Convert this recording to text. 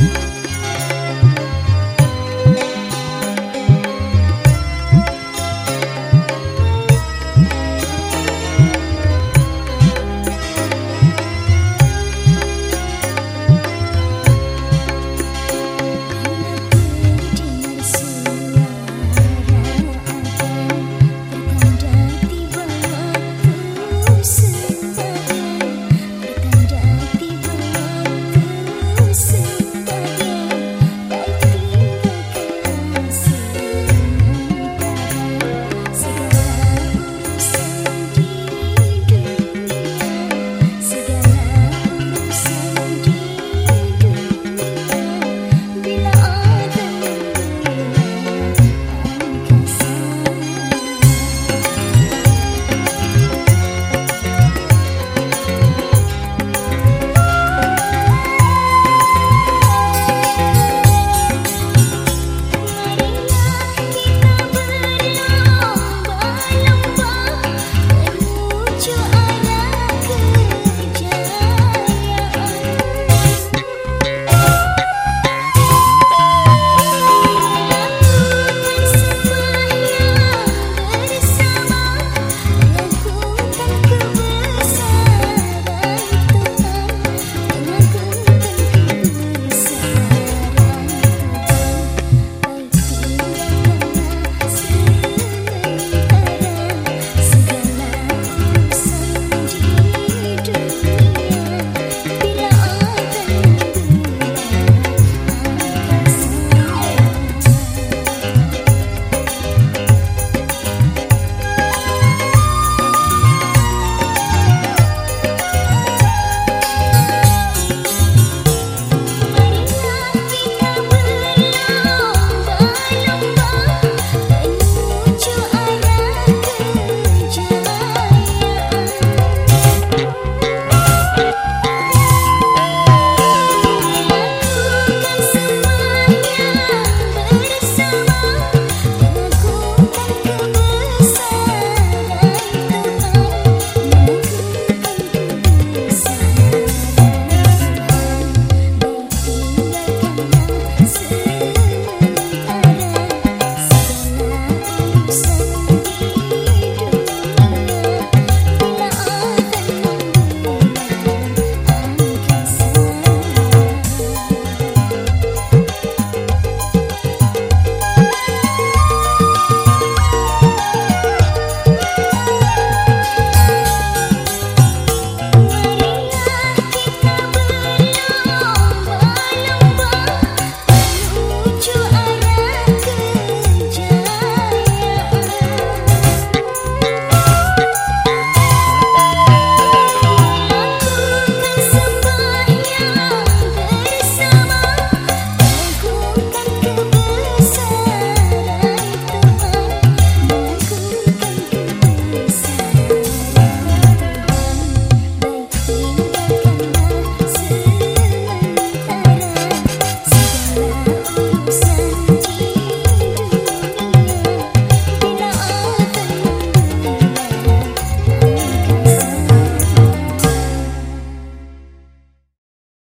Mm-hmm.